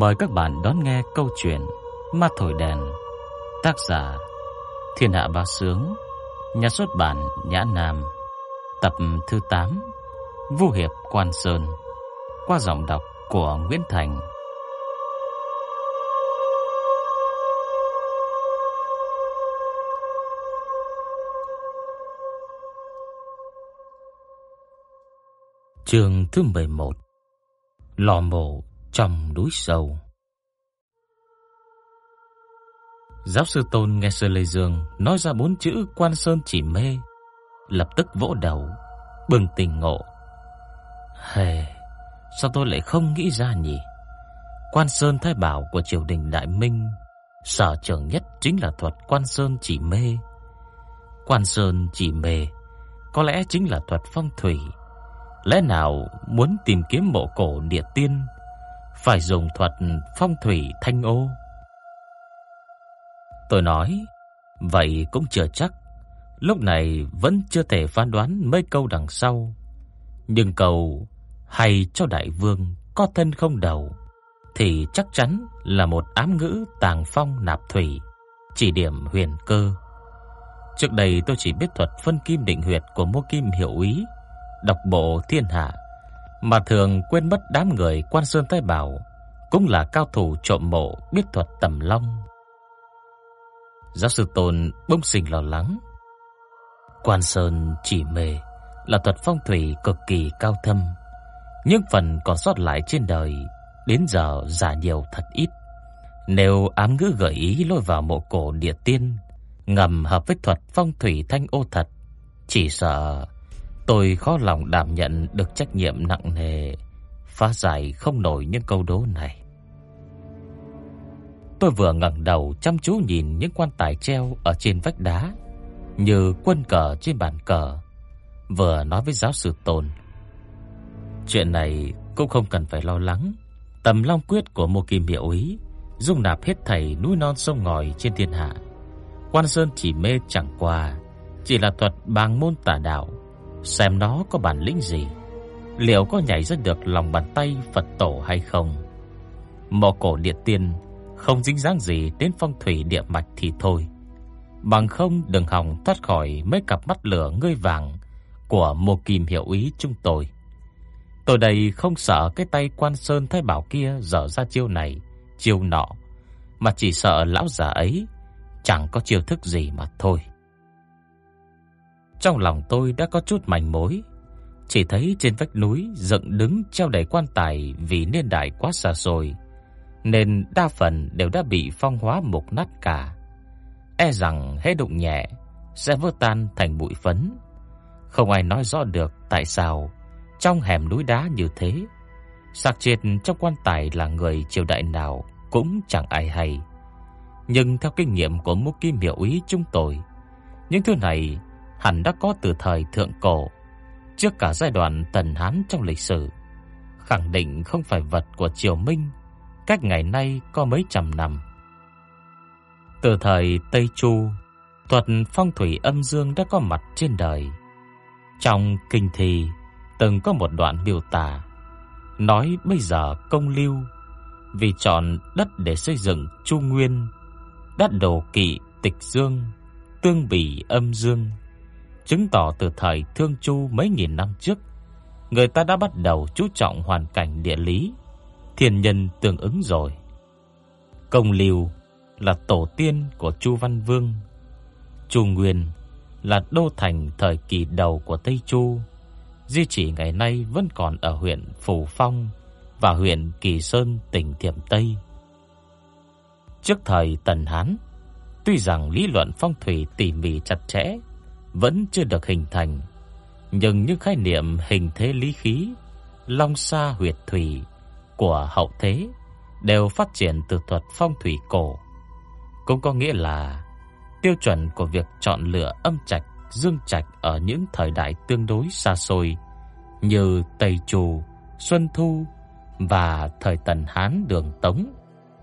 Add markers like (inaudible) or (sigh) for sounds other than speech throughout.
Mời các bạn đón nghe câu chuyện Ma Thổi Đèn, Tác giả Thiên Hạ Ba Sướng, Nhà xuất bản Nhã Nam, Tập thứ 8 Vu Hiệp Quan Sơn, Qua giọng đọc của Nguyễn Thành. Chương thứ 11 Lò mổ trong núi sâu Giáo sư Tôn nghe Sơ Lê Dương nói ra bốn chữ quan sơn chỉ mê, lập tức vỗ đầu, bừng tỉnh ngộ. Hề, sao tôi lại không nghĩ ra nhỉ? Quan sơn thái bảo của triều đình Đại Minh, sở trường nhất chính là thuật quan sơn chỉ mê. Quan sơn chỉ mê, có lẽ chính là thuật phong thủy. Lẽ nào muốn tìm kiếm mộ cổ địa tiên, phải dùng thuật phong thủy thanh ô? Tôi nói, vậy cũng chưa chắc. Lúc này vẫn chưa thể phán đoán mấy câu đằng sau. Nhưng câu hay cho đại vương có thân không đầu thì chắc chắn là một ám ngữ tàng phong nạp thủy, chỉ điểm huyền cơ. Trước đây tôi chỉ biết thuật phân kim định huyệt của Mộ Kim Hiểu Úy, đọc bộ thiên hạ, mà thường quên mất đám người Quan Sơn Thái Bảo cũng là cao thủ trộm mộ biết thuật tầm long. Giáo sư Tôn bỗng sinh lo lắng. Quan Sơn chỉ mê là thuật phong thủy cực kỳ cao thâm, nhưng phần còn sót lại trên đời đến giờ giả nhiều thật ít. Nếu ám ngữ gợi ý lôi vào mộ cổ địa tiên, ngầm hợp với thuật phong thủy thanh ô thật, chỉ sợ tôi khó lòng đảm nhận được trách nhiệm nặng nề phá giải không nổi những câu đố này. Tôi vừa ngẩng đầu chăm chú nhìn những quan tài treo ở trên vách đá, như quân cờ trên bàn cờ, vừa nói với giáo sư Tôn. Chuyện này cũng không cần phải lo lắng, tầm long quyết của Mộ Kim Hiệu ý dung nạp hết thảy núi non sông ngòi trên thiên hạ. Quan Sơn chỉ mê chẳng qua, chỉ là thuật bàng môn tà đạo, xem nó có bản lĩnh gì, liệu có nhảy ra được lòng bàn tay Phật tổ hay không. Mộ cổ địa tiên không dính dáng gì đến phong thủy địa mạch thì thôi. Bằng không đừng hòng thoát khỏi mấy cặp mắt lửa ngươi vàng của Mộ Kim hiệu ý chúng tôi. Tôi đây không sợ cái tay quan sơn thái bảo kia dở ra chiêu này, chiêu nọ, mà chỉ sợ lão già ấy chẳng có chiêu thức gì mà thôi. Trong lòng tôi đã có chút manh mối, chỉ thấy trên vách núi dựng đứng treo đầy quan tài vì niên đại quá xa xôi nên đa phần đều đã bị phong hóa mục nát cả. E rằng hễ đụng nhẹ sẽ vỡ tan thành bụi phấn. Không ai nói rõ được tại sao trong hẻm núi đá như thế, xác chết trong quan tài là người triều đại nào cũng chẳng ai hay. Nhưng theo kinh nghiệm của Mục Kim Miểu Úy chúng tôi, những thứ này hẳn đã có từ thời thượng cổ, trước cả giai đoạn Tần Hán trong lịch sử, khẳng định không phải vật của triều Minh cách ngày nay có mấy trăm năm. Từ thời Tây Chu, thuật phong thủy âm dương đã có mặt trên đời. Trong kinh thi từng có một đoạn miêu tả nói bây giờ công lưu vì chọn đất để xây dựng Chu Nguyên, đất đồ kỵ tịch dương, tương bỉ âm dương, chứng tỏ từ thời Thương Chu mấy nghìn năm trước, người ta đã bắt đầu chú trọng hoàn cảnh địa lý thiên nhân tương ứng rồi. Công Lưu là tổ tiên của Chu Văn Vương. Chu Nguyên là đô thành thời kỳ đầu của Tây Chu, di chỉ ngày nay vẫn còn ở huyện Phù Phong và huyện Kỳ Sơn, tỉnh Thiểm Tây. Trước thời Tần Hán, tuy rằng lý luận phong thủy tỉ mỉ chặt chẽ vẫn chưa được hình thành, nhưng những khái niệm hình thế lý khí, long sa huyệt thủy của hậu thế đều phát triển từ thuật phong thủy cổ. Cũng có nghĩa là tiêu chuẩn của việc chọn lựa âm trạch, dương trạch ở những thời đại tương đối xa xôi như Tây Chu, Xuân Thu và thời Tần Hán Đường Tống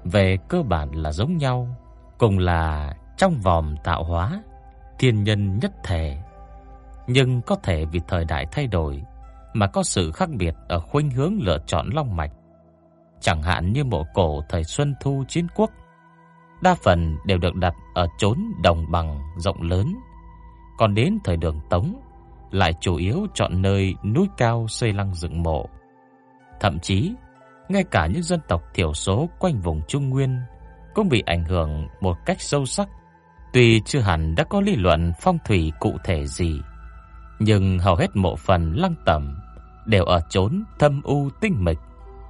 về cơ bản là giống nhau, cùng là trong vòng tạo hóa, thiên nhân nhất thể. Nhưng có thể vì thời đại thay đổi mà có sự khác biệt ở khuynh hướng lựa chọn long mạch chẳng hạn như mộ cổ thời Xuân Thu chiến quốc, đa phần đều được đặt ở chốn đồng bằng rộng lớn. Còn đến thời Đường Tống, lại chủ yếu chọn nơi núi cao xây lăng dựng mộ. Thậm chí, ngay cả những dân tộc thiểu số quanh vùng Trung Nguyên cũng bị ảnh hưởng một cách sâu sắc. Tuy chưa hẳn đã có lý luận phong thủy cụ thể gì, nhưng hầu hết mộ phần lăng tẩm đều ở chốn thâm u tinh mịch,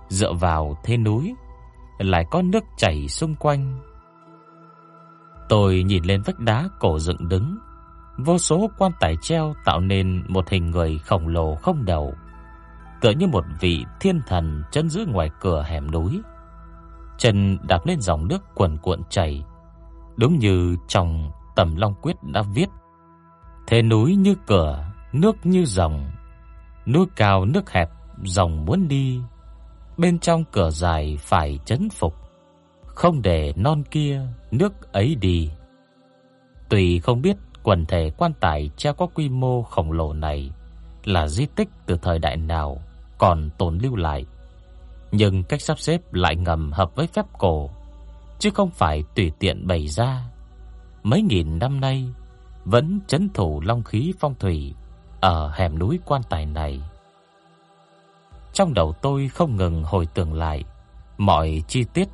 dựa vào thế núi, lại có nước chảy xung quanh. Tôi nhìn lên vách đá cổ dựng đứng, vô số quan tài treo tạo nên một hình người khổng lồ không đầu, tựa như một vị thiên thần chân giữ ngoài cửa hẻm núi. Chân đạp lên dòng nước cuồn cuộn chảy, đúng như trong Tầm Long Quyết đã viết: Thế núi như cửa, nước như dòng, núi cao nước hẹp, dòng muốn đi, bên trong cửa dài phải chấn phục, không để non kia nước ấy đi. Tùy không biết quần thể quan tài treo có quy mô khổng lồ này là di tích từ thời đại nào còn tồn lưu lại, nhưng cách sắp xếp lại ngầm hợp với phép cổ, chứ không phải tùy tiện bày ra. Mấy nghìn năm nay vẫn chấn thủ long khí phong thủy ở hẻm núi quan tài này. Trong đầu tôi không ngừng hồi tưởng lại mọi chi tiết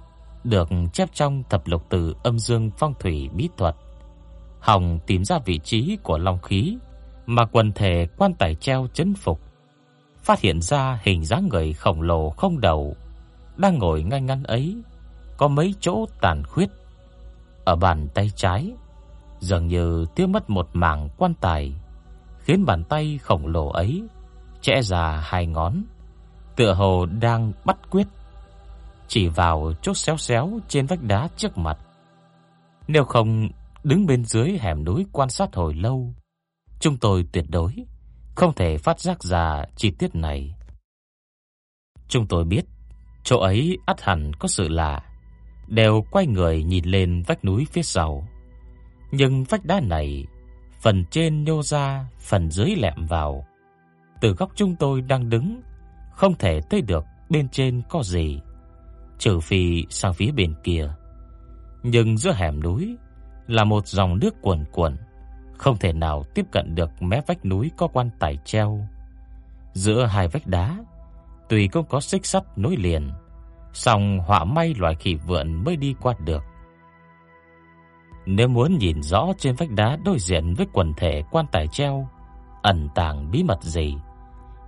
được chép trong thập lục từ âm dương phong thủy bí thuật. Hồng tìm ra vị trí của long khí mà quần thể quan tài treo chấn phục, phát hiện ra hình dáng người khổng lồ không đầu đang ngồi ngay ngắn ấy, có mấy chỗ tàn khuyết. Ở bàn tay trái, dường như thiếu mất một mảng quan tài, khiến bàn tay khổng lồ ấy chẽ ra hai ngón, tựa hồ đang bắt quyết chỉ vào chỗ xéo xéo trên vách đá trước mặt. Nếu không đứng bên dưới hẻm núi quan sát hồi lâu, chúng tôi tuyệt đối không thể phát giác ra chi tiết này. Chúng tôi biết chỗ ấy ắt hẳn có sự lạ, đều quay người nhìn lên vách núi phía sau. Nhưng vách đá này, phần trên nhô ra, phần dưới lẹm vào. Từ góc chúng tôi đang đứng, không thể thấy được bên trên có gì, trừ phi sang phía bên kia. Nhưng giữa hẻm núi là một dòng nước cuồn cuộn, không thể nào tiếp cận được mé vách núi có quan tài treo. Giữa hai vách đá, tuy cũng có xích sắt nối liền, song họa may loài khỉ vượn mới đi qua được. Nếu muốn nhìn rõ trên vách đá đối diện với quần thể quan tài treo ẩn tàng bí mật gì,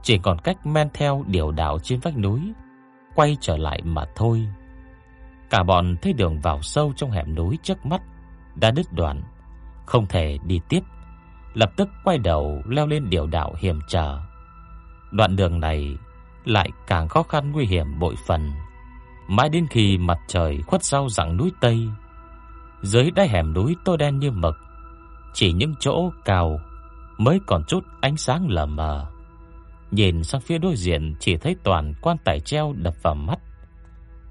chỉ còn cách men theo điều đạo trên vách núi, quay trở lại mà thôi. Cả bọn thấy đường vào sâu trong hẻm núi trước mắt đã đứt đoạn, không thể đi tiếp, lập tức quay đầu leo lên điều đạo hiểm trở. Đoạn đường này lại càng khó khăn nguy hiểm bội phần. Mãi đến khi mặt trời khuất sau rặng núi Tây, dưới đáy hẻm núi tối đen như mực, chỉ những chỗ cao mới còn chút ánh sáng lờ mờ. Nhìn sang phía đối diện chỉ thấy toàn quan tài treo đập vào mắt.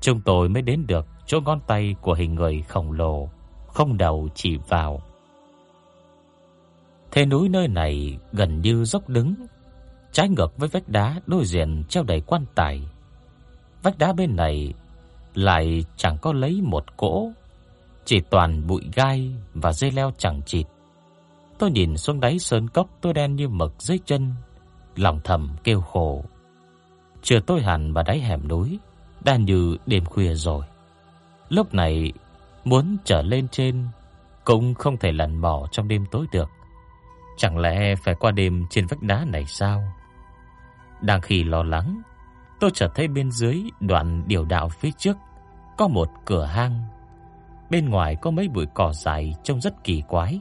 Chúng tôi mới đến được chỗ ngón tay của hình người khổng lồ, không đầu chỉ vào. Thế núi nơi này gần như dốc đứng, trái ngược với vách đá đối diện treo đầy quan tài. Vách đá bên này lại chẳng có lấy một cỗ, chỉ toàn bụi gai và dây leo chẳng chịt. Tôi nhìn xuống đáy sơn cốc tối đen như mực dưới chân, lòng thầm kêu khổ. Chưa tôi hẳn vào đáy hẻm núi, đã như đêm khuya rồi. Lúc này muốn trở lên trên cũng không thể lặn mò trong đêm tối được. Chẳng lẽ phải qua đêm trên vách đá này sao? Đang khi lo lắng, tôi chợt thấy bên dưới đoạn điều đạo phía trước có một cửa hang. Bên ngoài có mấy bụi cỏ dài trông rất kỳ quái.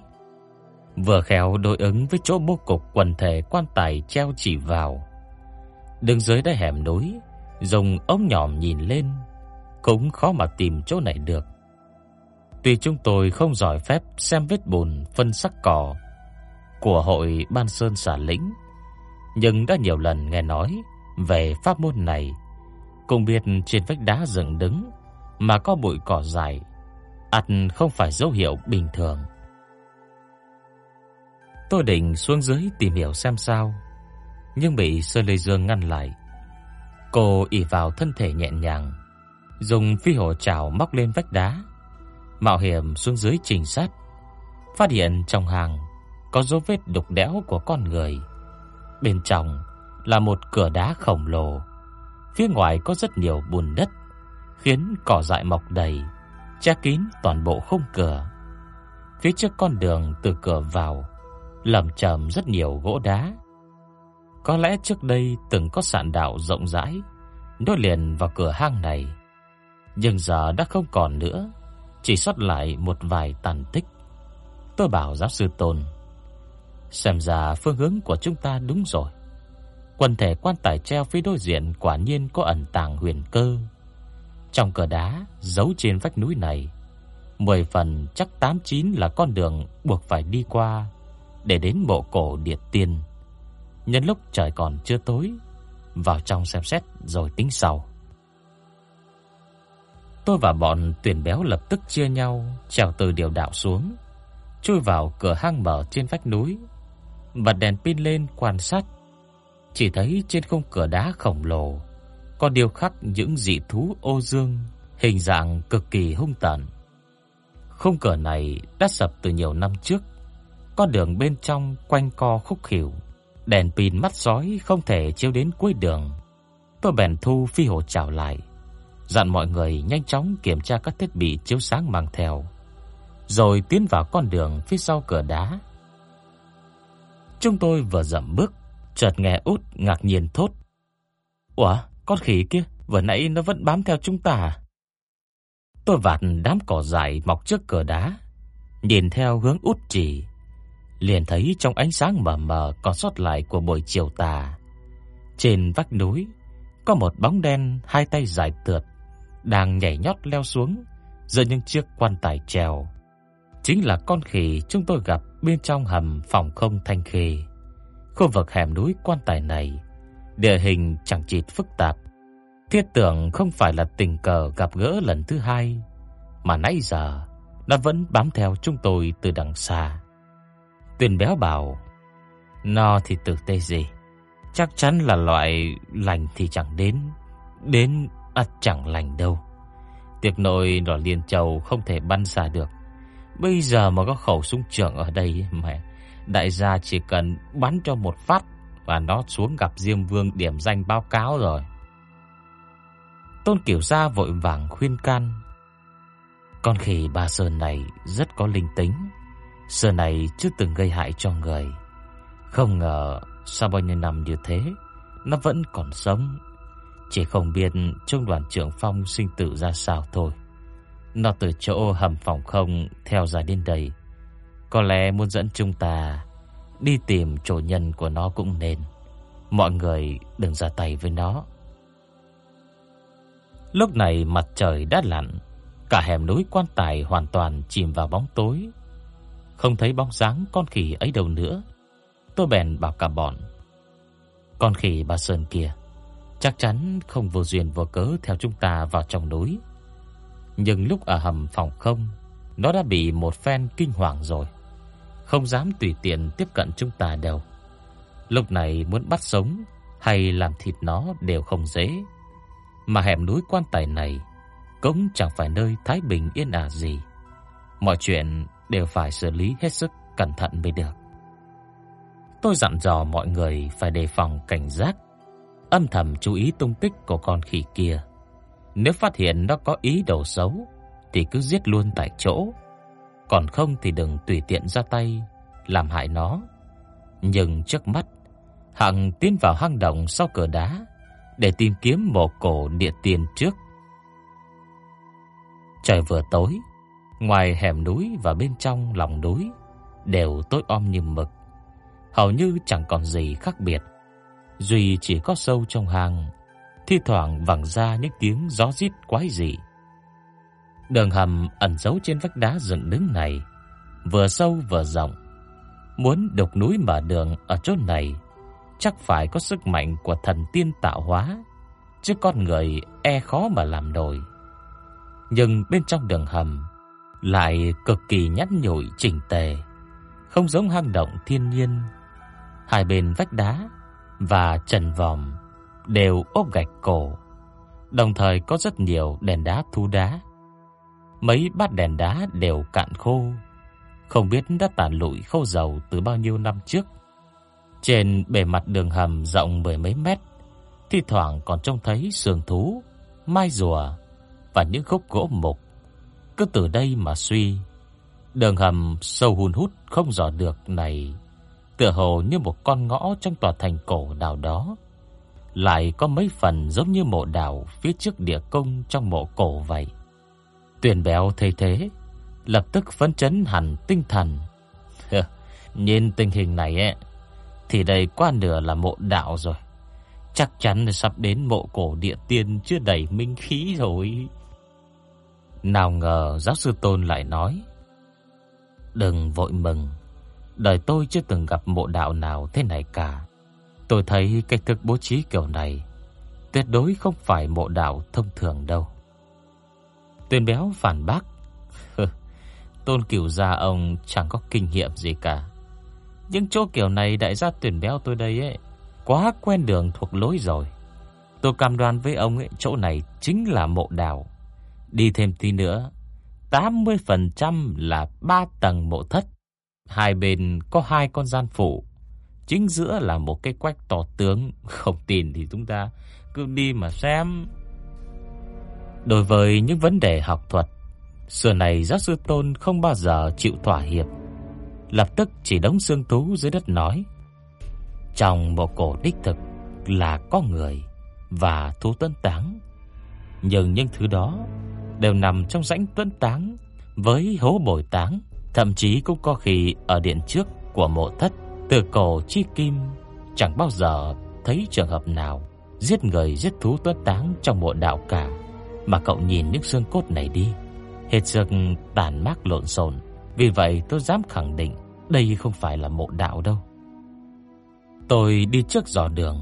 Vừa khéo đối ứng với chỗ bố cục quần thể quan tài treo chỉ vào. Đường dưới đáy hẻm núi, dùng ống nhòm nhìn lên, cũng khó mà tìm chỗ này được. Tuy chúng tôi không giỏi phép xem vết bùn phân sắc cỏ của hội Ban Sơn xả lĩnh, nhưng đã nhiều lần nghe nói về pháp môn này, cũng biết trên vách đá dựng đứng mà có bụi cỏ dài, ắt không phải dấu hiệu bình thường. Tôi định xuống dưới tìm hiểu xem sao, nhưng bị Sơn Lê Dương ngăn lại. Cô ỷ vào thân thể nhẹ nhàng, dùng phi hổ chảo móc lên vách đá, mạo hiểm xuống dưới trình sát, phát hiện trong hàng có dấu vết đục đẽo của con người. Bên trong là một cửa đá khổng lồ, phía ngoài có rất nhiều bùn đất, khiến cỏ dại mọc đầy, che kín toàn bộ khung cửa. Phía trước con đường từ cửa vào lầm chầm rất nhiều gỗ đá. Có lẽ trước đây từng có sạn đạo rộng rãi nối liền vào cửa hang này, nhưng giờ đã không còn nữa, chỉ sót lại một vài tàn tích. Tôi bảo giáo sư Tôn, xem ra phương hướng của chúng ta đúng rồi. Quần thể quan tài treo phía đối diện quả nhiên có ẩn tàng huyền cơ. Trong cửa đá giấu trên vách núi này, mười phần chắc tám chín là con đường buộc phải đi qua để đến mộ cổ Điệt Tiên. Nhân lúc trời còn chưa tối, vào trong xem xét rồi tính sau. Tôi và bọn tuyển béo lập tức chia nhau trèo từ điều đạo xuống, chui vào cửa hang mở trên vách núi, bật đèn pin lên quan sát. Chỉ thấy trên khung cửa đá khổng lồ có điêu khắc những dị thú ô dương, hình dạng cực kỳ hung tàn. Khung cửa này đã sập từ nhiều năm trước, con đường bên trong quanh co khúc khỉu, đèn pin mắt sói không thể chiếu đến cuối đường. Tôi bèn thu phi hồ chào lại, dặn mọi người nhanh chóng kiểm tra các thiết bị chiếu sáng mang theo, rồi tiến vào con đường phía sau cửa đá. Chúng tôi vừa dậm bước, chợt nghe út ngạc nhiên thốt: "Ủa, con khỉ kia, vừa nãy nó vẫn bám theo chúng ta à?" Tôi vạt đám cỏ dại mọc trước cửa đá, nhìn theo hướng út chỉ, liền thấy trong ánh sáng mờ mờ còn sót lại của buổi chiều tà, trên vách núi có một bóng đen hai tay dài tượt đang nhảy nhót leo xuống giữa những chiếc quan tài treo. Chính là con khỉ chúng tôi gặp bên trong hầm phòng không thanh khê. Khu vực hẻm núi quan tài này, địa hình chẳng chịt phức tạp. Thiết tưởng không phải là tình cờ gặp gỡ lần thứ hai, mà nãy giờ nó vẫn bám theo chúng tôi từ đằng xa. Tuyền béo bảo, nó thì tử tê gì, chắc chắn là loại lành thì chẳng đến, đến à, chẳng lành đâu. Tiệc nội đỏ liên châu không thể bắn xa được. Bây giờ mà có khẩu súng trường ở đây mẹ, đại gia chỉ cần bắn cho một phát và nó xuống gặp Diêm Vương điểm danh báo cáo rồi. Tôn Kiều Gia vội vàng khuyên can. Con khỉ bà Sơn này rất có linh tính, sơn này chưa từng gây hại cho người. Không ngờ sau bao nhiêu năm như thế, nó vẫn còn sống. Chỉ không biết trung đoàn trưởng Phong sinh tử ra sao thôi. Nó từ chỗ hầm phòng không theo ra đến đây. Có lẽ muốn dẫn chúng ta đi tìm chủ nhân của nó cũng nên. Mọi người đừng ra tay với nó. Lúc này mặt trời đã lặn, cả hẻm núi quan tài hoàn toàn chìm vào bóng tối. Không thấy bóng dáng con khỉ ấy đâu nữa. Tôi bèn bảo cả bọn. Con khỉ bà Sơn kia chắc chắn không vô duyên vô cớ theo chúng ta vào trong núi. Nhưng lúc ở hầm phòng không, nó đã bị một phen kinh hoàng rồi, không dám tùy tiện tiếp cận chúng ta đâu. Lúc này muốn bắt sống hay làm thịt nó đều không dễ. Mà hẻm núi quan tài này cũng chẳng phải nơi thái bình yên ả gì. Mọi chuyện đều phải xử lý hết sức cẩn thận mới được. Tôi dặn dò mọi người phải đề phòng cảnh giác, âm thầm chú ý tung tích của con khỉ kia. Nếu phát hiện nó có ý đồ xấu thì cứ giết luôn tại chỗ, còn không thì đừng tùy tiện ra tay làm hại nó. Nhưng trước mắt, Hằng tiến vào hang động sau cửa đá để tìm kiếm mộ cổ địa tiền trước. Trời vừa tối, ngoài hẻm núi và bên trong lòng núi đều tối om như mực, hầu như chẳng còn gì khác biệt. Duy chỉ có sâu trong hang thi thoảng vẳng ra những tiếng gió rít quái dị. Đường hầm ẩn giấu trên vách đá dựng đứng này, vừa sâu vừa rộng. Muốn đục núi mở đường ở chỗ này, chắc phải có sức mạnh của thần tiên tạo hóa, chứ con người e khó mà làm nổi. Nhưng bên trong đường hầm lại cực kỳ nhẵn nhụi chỉnh tề, không giống hang động thiên nhiên. Hai bên vách đá và trần vòm đều ốp gạch cổ. Đồng thời có rất nhiều đèn đá thu đá. Mấy bát đèn đá đều cạn khô, không biết đã tàn lụi khâu dầu từ bao nhiêu năm trước. Trên bề mặt đường hầm rộng mười mấy mét, thi thoảng còn trông thấy sườn thú, mai rùa và những khúc gỗ mục. Cứ từ đây mà suy, đường hầm sâu hun hút không dò được này, tựa hồ như một con ngõ trong tòa thành cổ nào đó, lại có mấy phần giống như mộ đào phía trước địa cung trong mộ cổ vậy tuyển béo thấy thế, lập tức phấn chấn hẳn tinh thần. Nhìn tình hình này ấy, thì đây qua nửa là mộ đạo rồi. Chắc chắn là sắp đến mộ cổ địa tiên chưa đầy minh khí rồi. Nào ngờ giáo sư Tôn lại nói: "Đừng vội mừng, đời tôi chưa từng gặp mộ đạo nào thế này cả. Tôi thấy cách thức bố trí kiểu này tuyệt đối không phải mộ đạo thông thường đâu." Tuyên béo phản bác: "Tôn Cửu gia ông chẳng có kinh nghiệm gì cả. Những chỗ kiểu này đại gia tuyển béo tôi đây ấy, quá quen đường thuộc lối rồi. Tôi cam đoan với ông ấy, chỗ này chính là mộ đào. Đi thêm tí nữa, 80% là 3 tầng mộ thất. Hai bên có hai con gian phụ, chính giữa là một cái quách to tướng, không tin thì chúng ta cứ đi mà xem. Đối với những vấn đề học thuật, xưa này giáo sư Tôn không bao giờ chịu thỏa hiệp. Lập tức chỉ đống xương thú dưới đất nói: trong một cổ đích thực là có người và thú tuấn táng. Nhưng những thứ đó đều nằm trong rãnh tuấn táng với hố bồi táng, thậm chí cũng có khi ở điện trước của mộ thất từ cổ chi kim chẳng bao giờ thấy trường hợp nào giết người giết thú tuấn táng trong mộ đạo cả. Mà cậu nhìn những xương cốt này đi, hết sức tàn mác lộn xộn, vì vậy tôi dám khẳng định đây không phải là mộ đạo đâu. Tôi đi trước dò đường,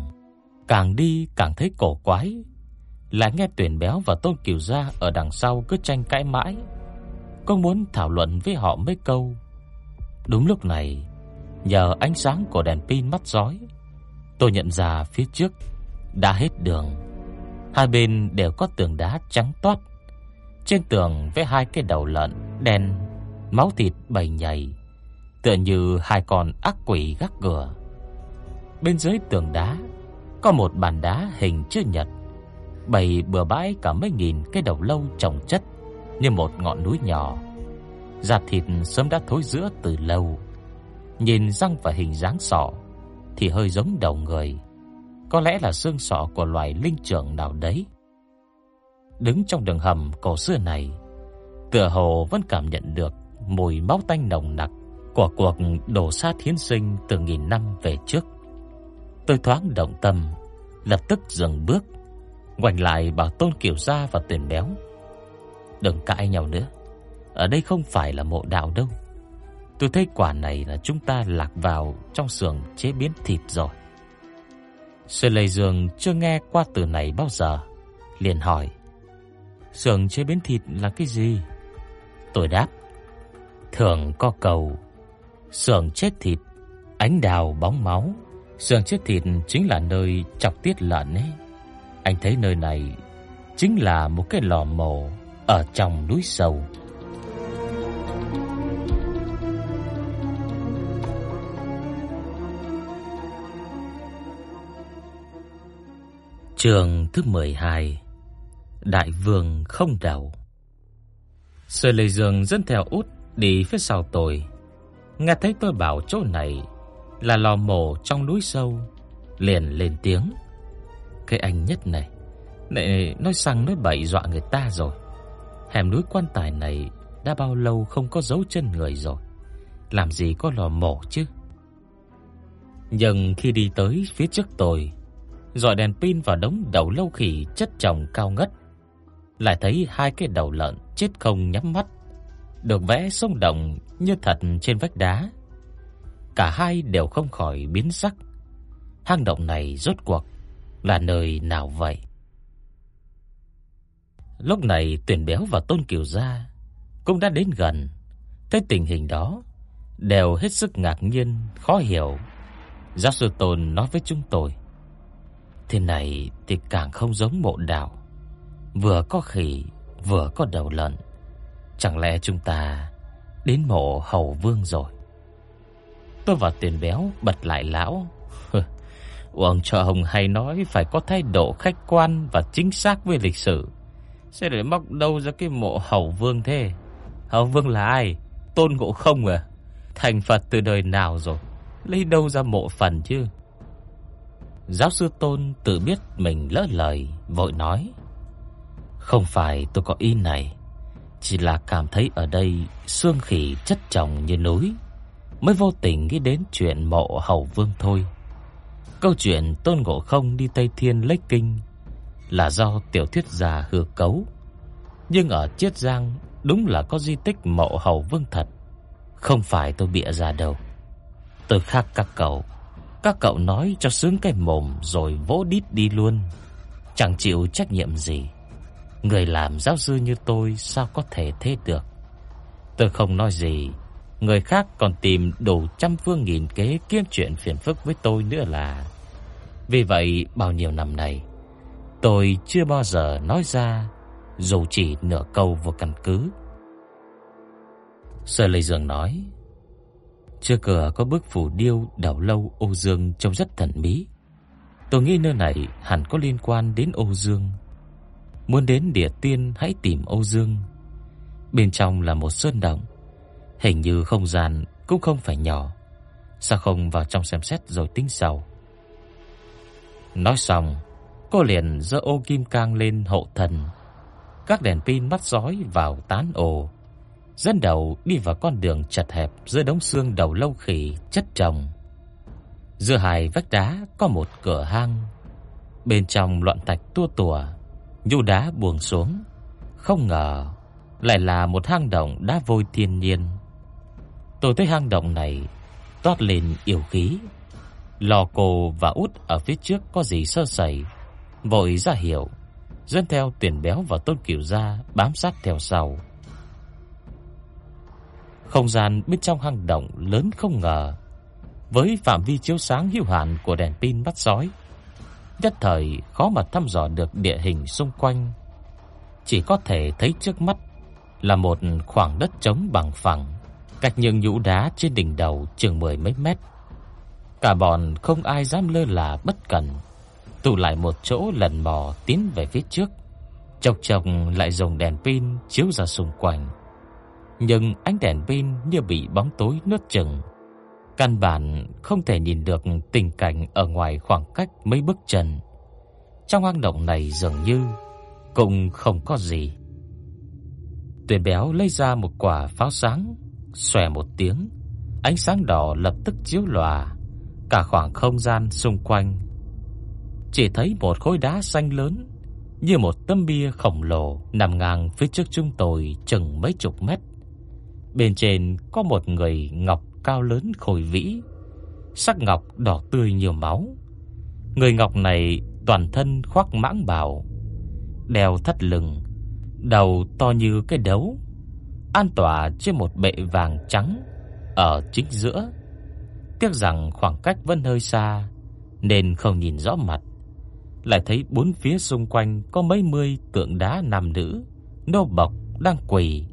càng đi càng thấy cổ quái. Lại nghe Tuyển Béo và Tôn Kiều Gia ở đằng sau cứ tranh cãi mãi. Có muốn thảo luận với họ mấy câu. Đúng lúc này, nhờ ánh sáng của đèn pin mắt dõi, tôi nhận ra phía trước đã hết đường. Hai bên đều có tường đá trắng toát. Trên tường vẽ hai cái đầu lợn đen, máu thịt bầy nhầy, tựa như hai con ác quỷ gác cửa. Bên dưới tường đá có một bàn đá hình chữ nhật, bày bừa bãi cả mấy nghìn cái đầu lâu chồng chất như một ngọn núi nhỏ. Da thịt sớm đã thối rữa từ lâu, nhìn răng và hình dáng sọ thì hơi giống đầu người, có lẽ là xương sọ của loài linh trưởng nào đấy. Đứng trong đường hầm cổ xưa này, tựa hồ vẫn cảm nhận được mùi máu tanh nồng nặc của cuộc đổ sát hiến sinh từ nghìn năm về trước. Tôi thoáng động tâm, lập tức dừng bước, ngoảnh lại bảo Tôn Kiều Gia và tuyển Béo. Đừng cãi nhau nữa, ở đây không phải là mộ đạo đâu. Tôi thấy quả này là chúng ta lạc vào trong xưởng chế biến thịt rồi. Sư Lê Dương chưa nghe qua từ này bao giờ, liền hỏi: "Xưởng chế biến thịt là cái gì?" Tôi đáp: "Thường có cầu, xưởng chết thịt, ánh đào bóng máu, Sườn chết thịt chính là nơi chọc tiết lợn ấy. Anh thấy nơi này chính là một cái lò mổ ở trong núi sâu. Trường thứ 12 Đại vương không đầu Sơ Lê Dương dẫn theo út đi phía sau tôi Nghe thấy tôi bảo chỗ này là lò mổ trong núi sâu, liền lên tiếng. Cái anh nhất này, lại nói sang nói bậy dọa người ta rồi. Hẻm núi quan tài này đã bao lâu không có dấu chân người rồi, làm gì có lò mổ chứ? Nhưng khi đi tới phía trước tôi, rồi đèn pin vào đống đầu lâu khỉ chất chồng cao ngất, lại thấy hai cái đầu lợn chết không nhắm mắt, được vẽ sống động như thật trên vách đá. Cả hai đều không khỏi biến sắc. Hang động này rốt cuộc là nơi nào vậy? Lúc này Tuyển Béo và Tôn Kiều Gia cũng đã đến gần. Thấy tình hình đó, đều hết sức ngạc nhiên, khó hiểu. Giáo sư Tôn nói với chúng tôi, thế này thì càng không giống mộ đạo. vừa có khỉ, vừa có đầu lợn. Chẳng lẽ chúng ta đến mộ hầu vương rồi? Tôi và tiền béo bật lại lão. Uông cho Hồng hay nói phải có thái độ khách quan và chính xác với lịch sử. Sẽ để móc đâu ra cái mộ hầu vương thế? Hầu vương là ai? Tôn ngộ không à? Thành Phật từ đời nào rồi? Lấy đâu ra mộ phần chứ? Giáo sư Tôn tự biết mình lỡ lời, vội nói: "Không phải tôi có ý này, chỉ là cảm thấy ở đây xương khỉ chất chồng như núi, mới vô tình nghĩ đến chuyện mộ Hầu Vương thôi. Câu chuyện Tôn Ngộ Không đi Tây Thiên lấy kinh là do tiểu thuyết gia hư cấu, nhưng ở Chiết Giang đúng là có di tích mộ Hầu Vương thật, không phải tôi bịa ra đâu. Tôi khác các cậu, các cậu nói cho sướng cái mồm rồi vỗ đít đi luôn, chẳng chịu trách nhiệm gì. Người làm giáo sư như tôi sao có thể thế được? Tôi không nói gì, người khác còn tìm đủ trăm phương nghìn kế kiếm chuyện phiền phức với tôi nữa là. Vì vậy, bao nhiêu năm nay, tôi chưa bao giờ nói ra dù chỉ nửa câu vô căn cứ. Sơ Lê Dương nói, trước cửa có bức phù điêu đầu lâu Âu Dương trông rất thần bí. Tôi nghĩ nơi này hẳn có liên quan đến Âu Dương. Muốn đến địa tiên hãy tìm Âu Dương. Bên trong là một sơn động, hình như không gian cũng không phải nhỏ. Sao không vào trong xem xét rồi tính sau? Nói xong, cô liền giơ ô kim cang lên hộ thần. Các đèn pin mắt rói vào tán ồ. Dẫn đầu đi vào con đường chật hẹp giữa đống xương đầu lâu khỉ chất chồng. Giữa hai vách đá có một cửa hang. Bên trong loạn thạch tua tủa, nhu đá buông xuống. Không ngờ lại là một hang động đá vôi thiên nhiên. Tôi thấy hang động này toát lên yêu khí. Lò cô và út ở phía trước có gì sơ sẩy, vội ra hiệu, dẫn theo tiền béo và tôn kiểu ra bám sát theo sau. Không gian bên trong hang động lớn không ngờ, với phạm vi chiếu sáng hữu hạn của đèn pin bắt sói, nhất thời khó mà thăm dò được địa hình xung quanh. Chỉ có thể thấy trước mắt là một khoảng đất trống bằng phẳng, cách những nhũ đá trên đỉnh đầu chừng mười mấy mét. Cả bọn không ai dám lơ là bất cẩn, tụ lại một chỗ lần mò tiến về phía trước. Chọc chọc lại dùng đèn pin chiếu ra xung quanh. Nhưng ánh đèn pin như bị bóng tối nuốt chừng Căn bản không thể nhìn được tình cảnh ở ngoài khoảng cách mấy bước chân. Trong hang động này dường như cũng không có gì. Tuyền béo lấy ra một quả pháo sáng, xòe một tiếng, ánh sáng đỏ lập tức chiếu lòa cả khoảng không gian xung quanh. Chỉ thấy một khối đá xanh lớn như một tấm bia khổng lồ nằm ngang phía trước chúng tôi chừng mấy chục mét. Bên trên có một người ngọc cao lớn khôi vĩ, sắc ngọc đỏ tươi nhiều máu. Người ngọc này toàn thân khoác mãng bào, đeo thắt lưng, đầu to như cái đấu, an tọa trên một bệ vàng trắng ở chính giữa. Tiếc rằng khoảng cách vẫn hơi xa nên không nhìn rõ mặt. Lại thấy bốn phía xung quanh có mấy mươi tượng đá nam nữ, nô bộc đang quỳ.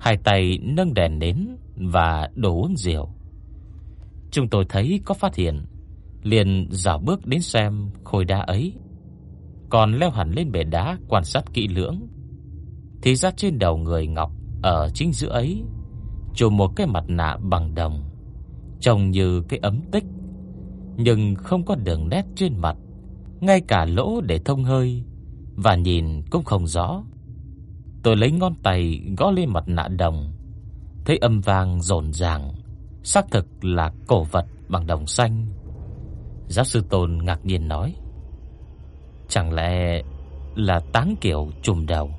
Hai tay nâng đèn nến và đồ uống rượu. Chúng tôi thấy có phát hiện, liền dạo bước đến xem khối đá ấy. Còn leo hẳn lên bệ đá quan sát kỹ lưỡng, thì ra trên đầu người ngọc ở chính giữa ấy trùm một cái mặt nạ bằng đồng trông như cái ấm tích, nhưng không có đường nét trên mặt, ngay cả lỗ để thông hơi và nhìn cũng không rõ. Tôi lấy ngón tay gõ lên mặt nạ đồng, thấy âm vang rộn ràng, xác thực là cổ vật bằng đồng xanh. Giáo sư Tôn ngạc nhiên nói: "Chẳng lẽ là táng kiểu trùm đầu?"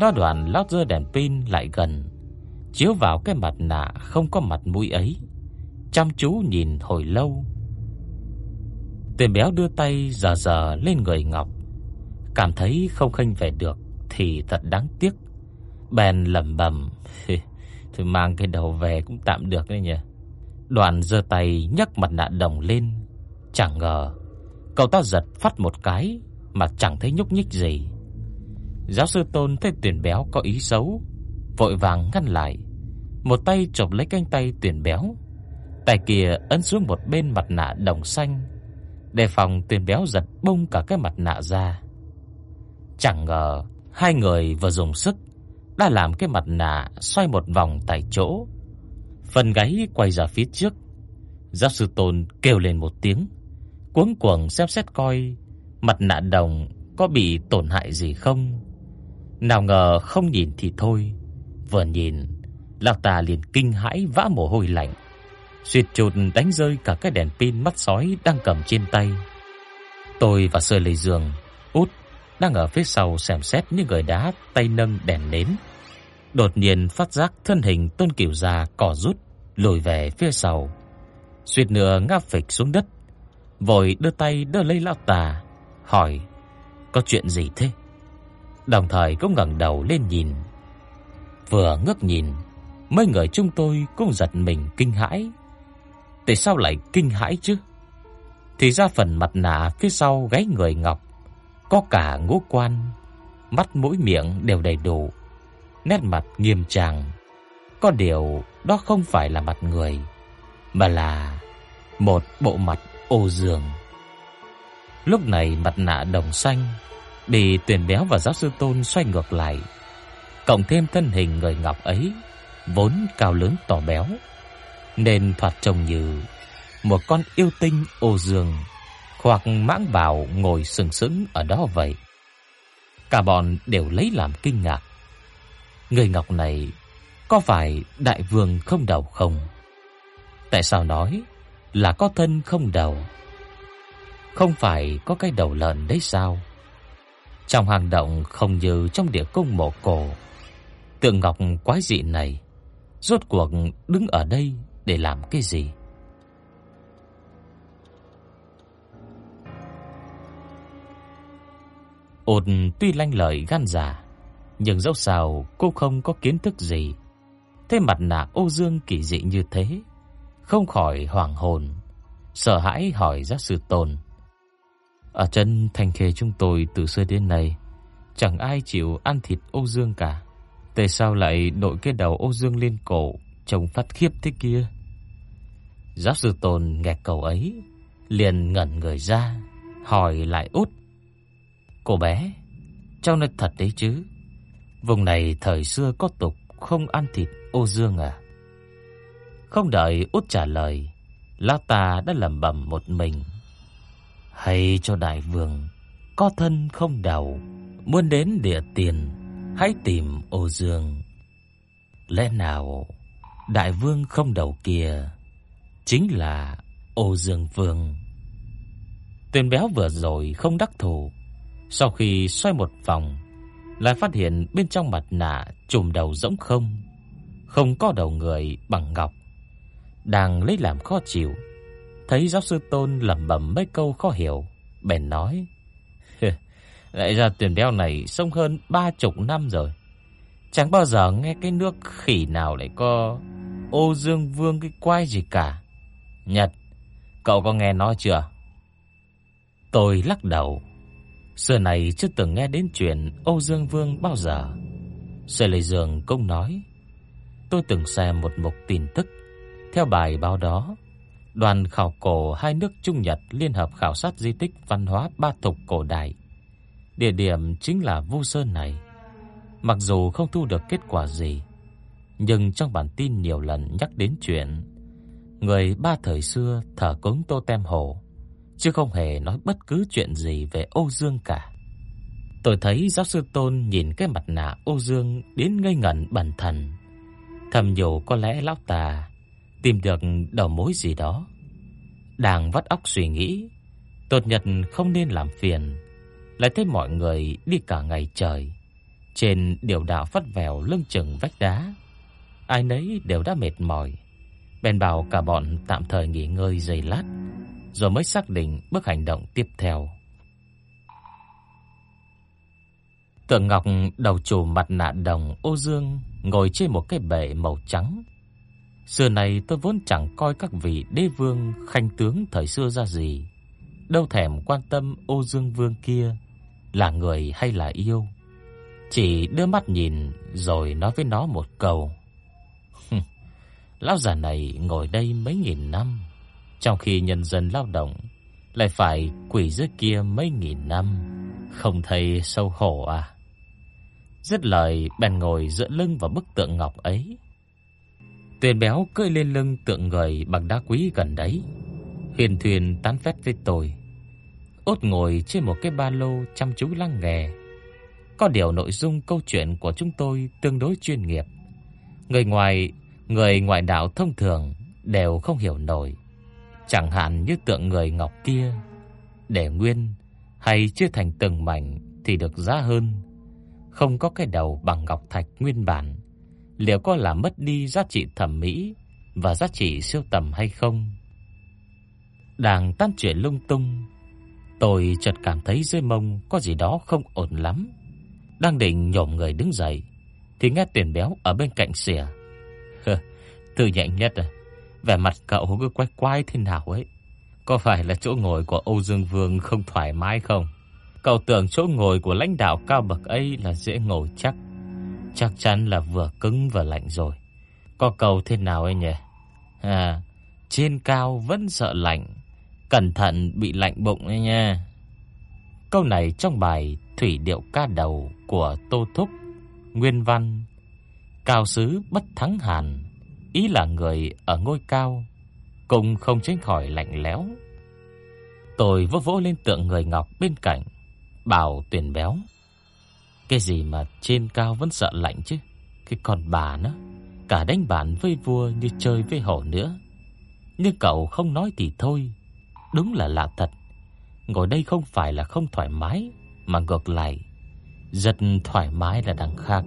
Nó đoạn lót dơ đèn pin lại gần, chiếu vào cái mặt nạ không có mặt mũi ấy chăm chú nhìn hồi lâu. Tên béo đưa tay giờ giờ lên người Ngọc, cảm thấy không khinh về được thì thật đáng tiếc. Bèn lẩm bẩm, "Thôi mang cái đầu về cũng tạm được đấy nhỉ." Đoàn giơ tay nhấc mặt nạ đồng lên, chẳng ngờ cậu ta giật phát một cái mà chẳng thấy nhúc nhích gì. Giáo sư Tôn thấy tuyển béo có ý xấu, vội vàng ngăn lại, một tay chộp lấy cánh tay tuyển béo, tay kia ấn xuống một bên mặt nạ đồng xanh, đề phòng tuyển béo giật bung cả cái mặt nạ ra. Chẳng ngờ hai người vừa dùng sức đã làm cái mặt nạ xoay một vòng tại chỗ. Phần gáy quay ra phía trước. Giáo sư Tôn kêu lên một tiếng, cuống cuồng xem xét coi mặt nạ đồng có bị tổn hại gì không. Nào ngờ không nhìn thì thôi, vừa nhìn, lão ta liền kinh hãi vã mồ hôi lạnh, suýt chút đánh rơi cả cái đèn pin mắt sói đang cầm trên tay. Tôi và Sơ Lệ Dương, út đang ở phía sau xem xét những người đá tay nâng đèn nến. Đột nhiên phát giác thân hình Tôn Cửu già cò rút lùi về phía sau, suýt nữa ngã phịch xuống đất, vội đưa tay đỡ lấy lão ta, hỏi: "Có chuyện gì thế?" Đồng thời cũng ngẩng đầu lên nhìn. Vừa ngước nhìn, mấy người chúng tôi cũng giật mình kinh hãi. Tại sao lại kinh hãi chứ? Thì ra phần mặt nạ phía sau gáy người ngọc có cả ngũ quan, mắt mũi miệng đều đầy đủ, nét mặt nghiêm trang. Có điều đó không phải là mặt người, mà là một bộ mặt ô dương. Lúc này mặt nạ đồng xanh bị tuyển béo và giáo sư tôn xoay ngược lại, cộng thêm thân hình người ngọc ấy vốn cao lớn to béo, nên thoạt trông như một con yêu tinh ô dương hoặc mãng bào ngồi sừng sững ở đó vậy. Cả bọn đều lấy làm kinh ngạc. Người ngọc này có phải đại vương không đầu không? Tại sao nói là có thân không đầu? Không phải có cái đầu lợn đấy sao? Trong hang động không như trong địa cung mộ cổ, tượng ngọc quái dị này rốt cuộc đứng ở đây để làm cái gì? Ôn tuy lanh lợi gan giả, nhưng dẫu sao cô không có kiến thức gì. Thế mặt nạ ô dương kỳ dị như thế, không khỏi hoàng hồn, sợ hãi hỏi ra sư Tồn Ở chân thành khê chúng tôi từ xưa đến nay, chẳng ai chịu ăn thịt ô dương cả. Tại sao lại đội cái đầu ô dương lên cổ, trông phát khiếp thế kia? Giáp sư Tồn nghe cầu ấy, liền ngẩn người ra, hỏi lại út. Cô bé, cháu nói thật đấy chứ. Vùng này thời xưa có tục không ăn thịt ô dương à? Không đợi út trả lời, lão ta đã lẩm bẩm một mình. Hay cho đại vương có thân không đầu, muốn đến địa tiền, hãy tìm ô dương. Lẽ nào đại vương không đầu kia chính là ô dương vương? Tên béo vừa rồi không đắc thủ, sau khi xoay một vòng, lại phát hiện bên trong mặt nạ trùm đầu rỗng không, không có đầu người bằng ngọc. Đang lấy làm khó chịu, thấy giáo sư Tôn lẩm bẩm mấy câu khó hiểu, bèn nói: "Lại ra tuyển béo này sống hơn ba chục năm rồi, chẳng bao giờ nghe cái nước khỉ nào lại có Ô Dương Vương cái quái gì cả. Nhật, cậu có nghe nói chưa?" Tôi lắc đầu, Xưa này chưa từng nghe đến chuyện Âu Dương Vương bao giờ. Sê Lê Dương cũng nói, tôi từng xem một mục tin tức, theo bài báo đó, đoàn khảo cổ hai nước Trung Nhật liên hợp khảo sát di tích văn hóa ba Thục cổ đại. Địa điểm chính là Vu Sơn này. Mặc dù không thu được kết quả gì, nhưng trong bản tin nhiều lần nhắc đến chuyện người ba thời xưa thờ cúng Tô Tem Hồ chứ không hề nói bất cứ chuyện gì về Âu Dương cả. Tôi thấy giáo sư Tôn nhìn cái mặt nạ Âu Dương đến ngây ngẩn bần thần. Thầm nhủ có lẽ lão ta tìm được đầu mối gì đó. Đang vắt óc suy nghĩ, tốt nhất không nên làm phiền, lại thấy mọi người đi cả ngày trời. Trên điều đạo phát vèo lưng chừng vách đá, ai nấy đều đã mệt mỏi. Bèn bảo cả bọn tạm thời nghỉ ngơi giây lát rồi mới xác định bước hành động tiếp theo. Tượng Ngọc đầu chủ mặt nạ đồng ô dương ngồi trên một cái bệ màu trắng. Xưa này tôi vốn chẳng coi các vị đế vương khanh tướng thời xưa ra gì, đâu thèm quan tâm ô dương vương kia là người hay là yêu. Chỉ đưa mắt nhìn rồi nói với nó một câu. (laughs) Lão già này ngồi đây mấy nghìn năm, trong khi nhân dân lao động lại phải quỳ dưới kia mấy nghìn năm, không thấy sâu hổ à? Dứt lời bèn ngồi dựa lưng vào bức tượng ngọc ấy. Tuyền béo cơi lên lưng tượng người bằng đá quý gần đấy. Huyền thuyền tán phét với tôi. Ốt ngồi trên một cái ba lô chăm chú lắng nghe. Có điều nội dung câu chuyện của chúng tôi tương đối chuyên nghiệp. Người ngoài, người ngoại đạo thông thường đều không hiểu nổi. Chẳng hạn như tượng người ngọc kia, để nguyên hay chia thành từng mảnh thì được giá hơn. Không có cái đầu bằng ngọc thạch nguyên bản, liệu có làm mất đi giá trị thẩm mỹ và giá trị siêu tầm hay không? Đang tán chuyện lung tung, tôi chợt cảm thấy dưới mông có gì đó không ổn lắm. Đang định nhổm người đứng dậy thì nghe Tiền Béo ở bên cạnh xỉa. (laughs) thư nhạy nhất à, vẻ mặt cậu cứ quay quay thế nào ấy. Có phải là chỗ ngồi của Âu Dương Vương không thoải mái không? Cậu tưởng chỗ ngồi của lãnh đạo cao bậc ấy là dễ ngồi chắc. Chắc chắn là vừa cứng vừa lạnh rồi. Có cầu thế nào ấy nhỉ? À, trên cao vẫn sợ lạnh. Cẩn thận bị lạnh bụng ấy nha. Câu này trong bài Thủy điệu ca đầu của Tô Thúc, Nguyên văn Cao sứ bất thắng hàn, ý là người ở ngôi cao cũng không tránh khỏi lạnh lẽo. Tôi vỗ vỗ lên tượng người ngọc bên cạnh, bảo Tuyền béo: "Cái gì mà trên cao vẫn sợ lạnh chứ? Cái con bà nó, cả đánh bản với vua như chơi với hổ nữa. Nhưng cậu không nói thì thôi, đúng là lạ thật. Ngồi đây không phải là không thoải mái, mà ngược lại rất thoải mái là đằng khác.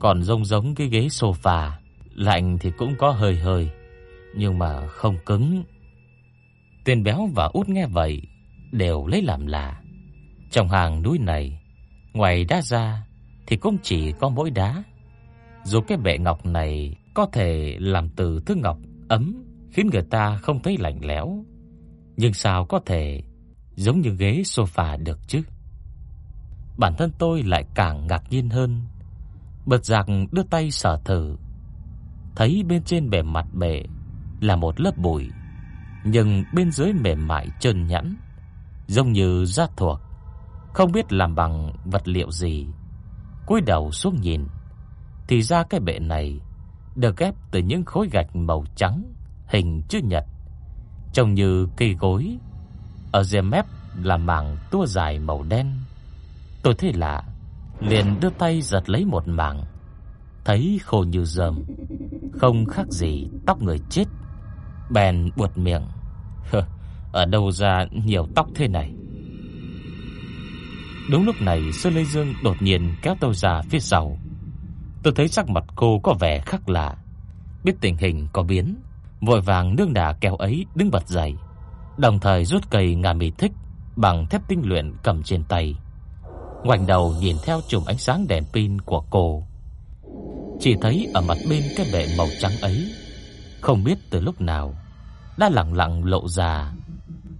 Còn rông giống cái ghế sofa, lạnh thì cũng có hơi hơi, nhưng mà không cứng. Tên béo và út nghe vậy đều lấy làm lạ. Trong hàng núi này, ngoài đá ra thì cũng chỉ có mỗi đá. Dù cái bệ ngọc này có thể làm từ thứ ngọc ấm khiến người ta không thấy lạnh lẽo, nhưng sao có thể giống như ghế sofa được chứ? Bản thân tôi lại càng ngạc nhiên hơn. Bật giặc đưa tay sờ thử, thấy bên trên bề mặt bệ là một lớp bụi, nhưng bên dưới mềm mại trơn nhẵn, giống như da thuộc, không biết làm bằng vật liệu gì. Cúi đầu xuống nhìn, thì ra cái bệ này được ghép từ những khối gạch màu trắng hình chữ nhật, trông như cây gối. Ở rìa mép là mảng tua dài màu đen. Tôi thấy lạ, liền đưa tay giật lấy một mảng, thấy khô như rơm, không khác gì tóc người chết. Bèn buột miệng, ở đâu ra nhiều tóc thế này? Đúng lúc này, Sơn Lê Dương đột nhiên kéo tôi ra phía sau. Tôi thấy sắc mặt cô có vẻ khác lạ, biết tình hình có biến, vội vàng nương đà kéo ấy đứng bật dậy, đồng thời rút cây ngà mì thích bằng thép tinh luyện cầm trên tay. Ngoảnh đầu nhìn theo chùm ánh sáng đèn pin của cô, chỉ thấy ở mặt bên cái bệ màu trắng ấy, không biết từ lúc nào đã lặng lặng lộ ra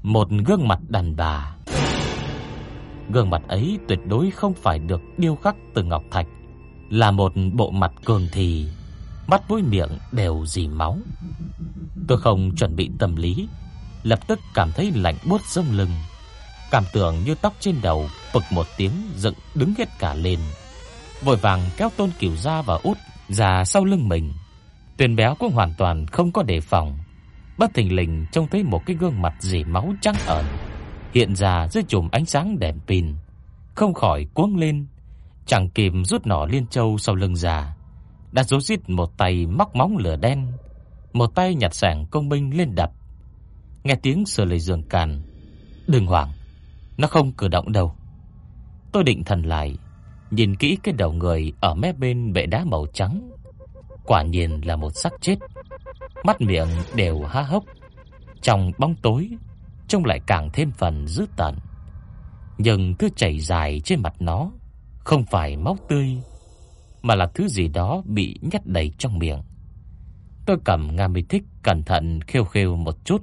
một gương mặt đàn bà. Gương mặt ấy tuyệt đối không phải được điêu khắc từ ngọc thạch, là một bộ mặt cường thì, mắt mũi miệng đều dì máu. Tôi không chuẩn bị tâm lý, lập tức cảm thấy lạnh buốt sống lưng, cảm tưởng như tóc trên đầu bực một tiếng dựng đứng hết cả lên. Vội vàng kéo Tôn Cửu ra và út ra sau lưng mình. Tuyền béo cũng hoàn toàn không có đề phòng, bất thình lình trông thấy một cái gương mặt rỉ máu trắng ẩn hiện ra dưới chùm ánh sáng đèn pin, không khỏi cuống lên, chẳng kịp rút nỏ liên châu sau lưng ra, đã rú rít một tay móc móng lửa đen, một tay nhặt sảng công binh lên đập. Nghe tiếng sờ lời giường càn, "Đừng hoảng, nó không cử động đâu." Tôi định thần lại, nhìn kỹ cái đầu người ở mép bên bệ đá màu trắng, quả nhiên là một xác chết, mắt miệng đều há hốc, trong bóng tối trông lại càng thêm phần dữ tợn. Nhưng thứ chảy dài trên mặt nó không phải máu tươi, mà là thứ gì đó bị nhét đầy trong miệng. Tôi cầm nga mi thích cẩn thận khêu khêu một chút.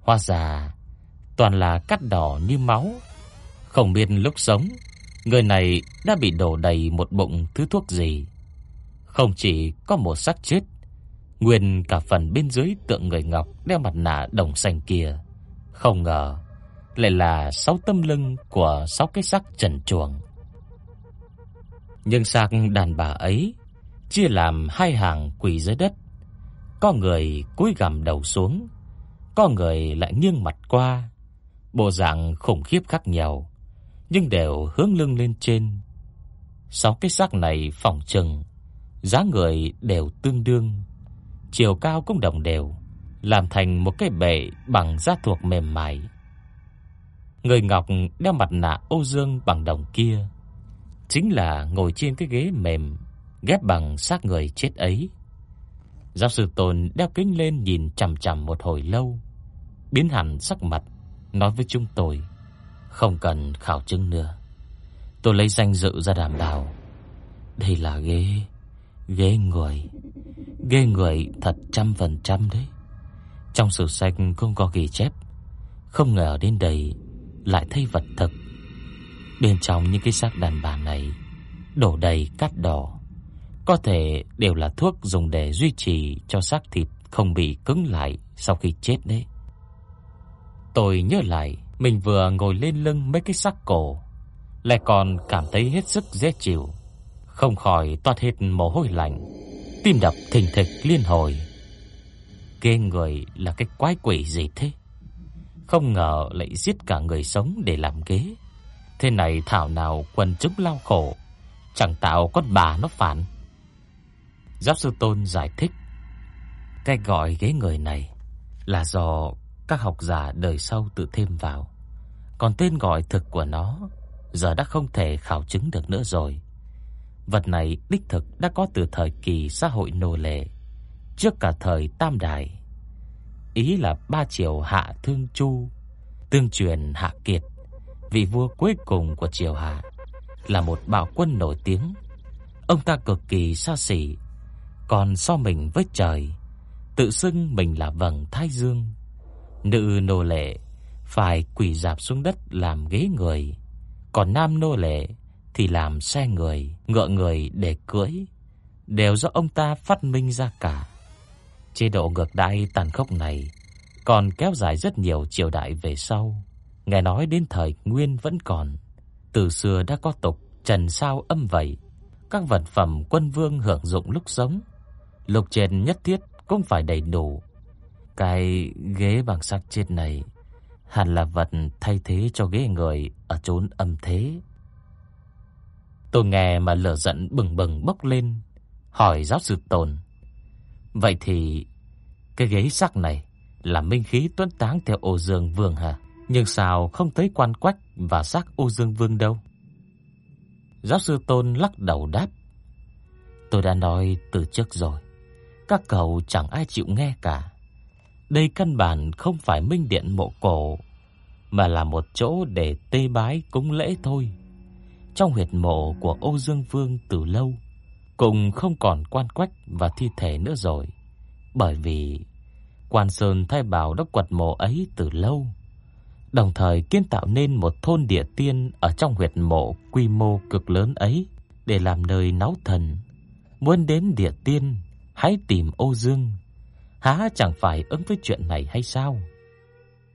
Hóa ra toàn là cắt đỏ như máu, không biết lúc sống Người này đã bị đổ đầy một bụng thứ thuốc gì. Không chỉ có một xác chết, nguyên cả phần bên dưới tượng người ngọc đeo mặt nạ đồng xanh kia, không ngờ lại là sáu tâm lưng của sáu cái xác trần chuồng. Nhưng xác đàn bà ấy chia làm hai hàng quỳ dưới đất. Có người cúi gằm đầu xuống, có người lại nghiêng mặt qua. Bộ dạng khủng khiếp khác nhau, nhưng đều hướng lưng lên trên. Sáu cái xác này phòng chừng dáng người đều tương đương, chiều cao cũng đồng đều, làm thành một cái bệ bằng da thuộc mềm mại. Người ngọc đeo mặt nạ ô Dương bằng đồng kia chính là ngồi trên cái ghế mềm ghép bằng xác người chết ấy. Giáo sư Tôn đeo kính lên nhìn chằm chằm một hồi lâu, biến hẳn sắc mặt, nói với chúng tôi, không cần khảo chứng nữa. Tôi lấy danh dự ra đảm bảo. Đây là ghế, ghế người, ghế người thật trăm phần trăm đấy. Trong sử sách không có ghi chép, không ngờ đến đây lại thấy vật thực. Bên trong những cái xác đàn bà này đổ đầy cát đỏ, có thể đều là thuốc dùng để duy trì cho xác thịt không bị cứng lại sau khi chết đấy. Tôi nhớ lại, mình vừa ngồi lên lưng mấy cái xác cổ, lại còn cảm thấy hết sức dễ chịu, không khỏi toát hết mồ hôi lạnh, tim đập thình thịch liên hồi. Ghê người là cái quái quỷ gì thế? Không ngờ lại giết cả người sống để làm ghế. Thế này thảo nào quần chúng lao khổ, chẳng tạo con bà nó phản. Giáo sư Tôn giải thích, cái gọi ghế người này là do các học giả đời sau tự thêm vào. Còn tên gọi thực của nó giờ đã không thể khảo chứng được nữa rồi. Vật này đích thực đã có từ thời kỳ xã hội nô lệ, trước cả thời Tam Đại. Ý là ba triều Hạ Thương Chu, tương truyền Hạ Kiệt, vị vua cuối cùng của triều Hạ, là một bạo quân nổi tiếng. Ông ta cực kỳ xa xỉ, còn so mình với trời, tự xưng mình là vầng thái dương. Nữ nô lệ phải quỳ dạp xuống đất làm ghế người, còn nam nô lệ thì làm xe người, ngựa người để cưỡi, đều do ông ta phát minh ra cả. Chế độ ngược đãi tàn khốc này còn kéo dài rất nhiều triều đại về sau. Nghe nói đến thời Nguyên vẫn còn. Từ xưa đã có tục trần sao âm vậy, các vật phẩm quân vương hưởng dụng lúc sống, lục trên nhất thiết cũng phải đầy đủ. Cái ghế bằng sắt chết này hẳn là vật thay thế cho ghế người ở chốn âm thế. Tôi nghe mà lửa giận bừng bừng bốc lên, hỏi giáo sư Tồn. Vậy thì cái ghế sắc này là minh khí tuấn táng theo Ô Dương Vương hả? Nhưng sao không thấy quan quách và xác Ô Dương Vương đâu? Giáo sư Tôn lắc đầu đáp. Tôi đã nói từ trước rồi. Các cậu chẳng ai chịu nghe cả. Đây căn bản không phải minh điện mộ cổ, mà là một chỗ để tê bái cúng lễ thôi. Trong huyệt mộ của Âu Dương Vương từ lâu, cũng không còn quan quách và thi thể nữa rồi. Bởi vì Quan Sơn thay bảo đã quật mộ ấy từ lâu, đồng thời kiến tạo nên một thôn địa tiên ở trong huyệt mộ quy mô cực lớn ấy để làm nơi náu thần. Muốn đến địa tiên, hãy tìm Âu Dương. Há chẳng phải ứng với chuyện này hay sao?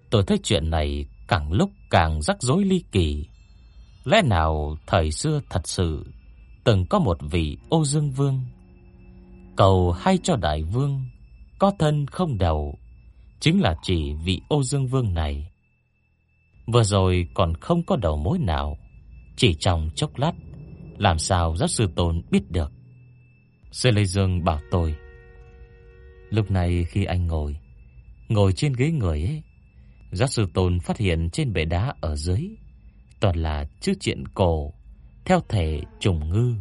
Tôi thấy chuyện này càng lúc càng rắc rối ly kỳ. Lẽ nào thời xưa thật sự từng có một vị Ô Dương Vương? Cầu hay cho đại vương có thân không đầu, chính là chỉ vị Ô Dương Vương này. Vừa rồi còn không có đầu mối nào, chỉ trong chốc lát, làm sao giáo sư Tôn biết được. Sư Lê Dương bảo tôi, lúc này khi anh ngồi, ngồi trên ghế người ấy, giáo sư Tôn phát hiện trên bệ đá ở dưới toàn là chữ truyện cổ theo thể trùng ngư,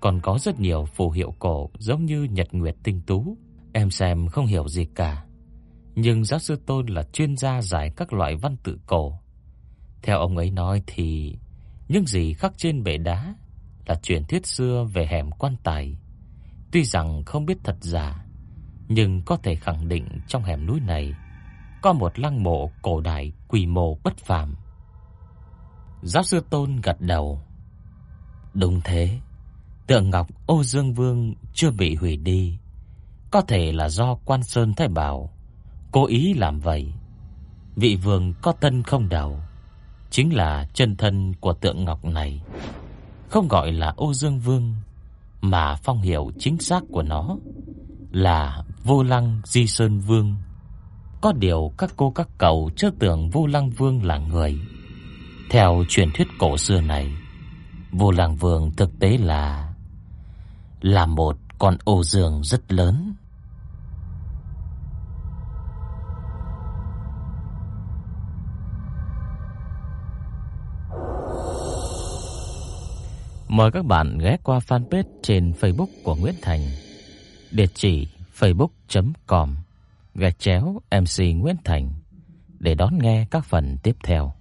còn có rất nhiều phù hiệu cổ giống như nhật nguyệt tinh tú. Em xem không hiểu gì cả, nhưng giáo sư Tôn là chuyên gia giải các loại văn tự cổ. Theo ông ấy nói thì những gì khắc trên bệ đá là truyền thuyết xưa về hẻm quan tài. Tuy rằng không biết thật giả, nhưng có thể khẳng định trong hẻm núi này có một lăng mộ cổ đại quy mô bất phàm. Giáo sư Tôn gật đầu. Đúng thế, tượng ngọc Ô Dương Vương chưa bị hủy đi, có thể là do Quan Sơn Thái Bảo cố ý làm vậy. Vị vương có thân không đầu, chính là chân thân của tượng ngọc này. Không gọi là Ô Dương Vương, mà phong hiệu chính xác của nó là Vô Lăng Di Sơn Vương. Có điều các cô các cậu chưa tưởng Vô Lăng Vương là người. Theo truyền thuyết cổ xưa này, Vô Lăng Vương thực tế là là một con ô dương rất lớn. Mời các bạn ghé qua fanpage trên Facebook của Nguyễn Thành. Địa chỉ facebook.com gạch chéo MC Nguyễn Thành, để đón nghe các phần tiếp theo.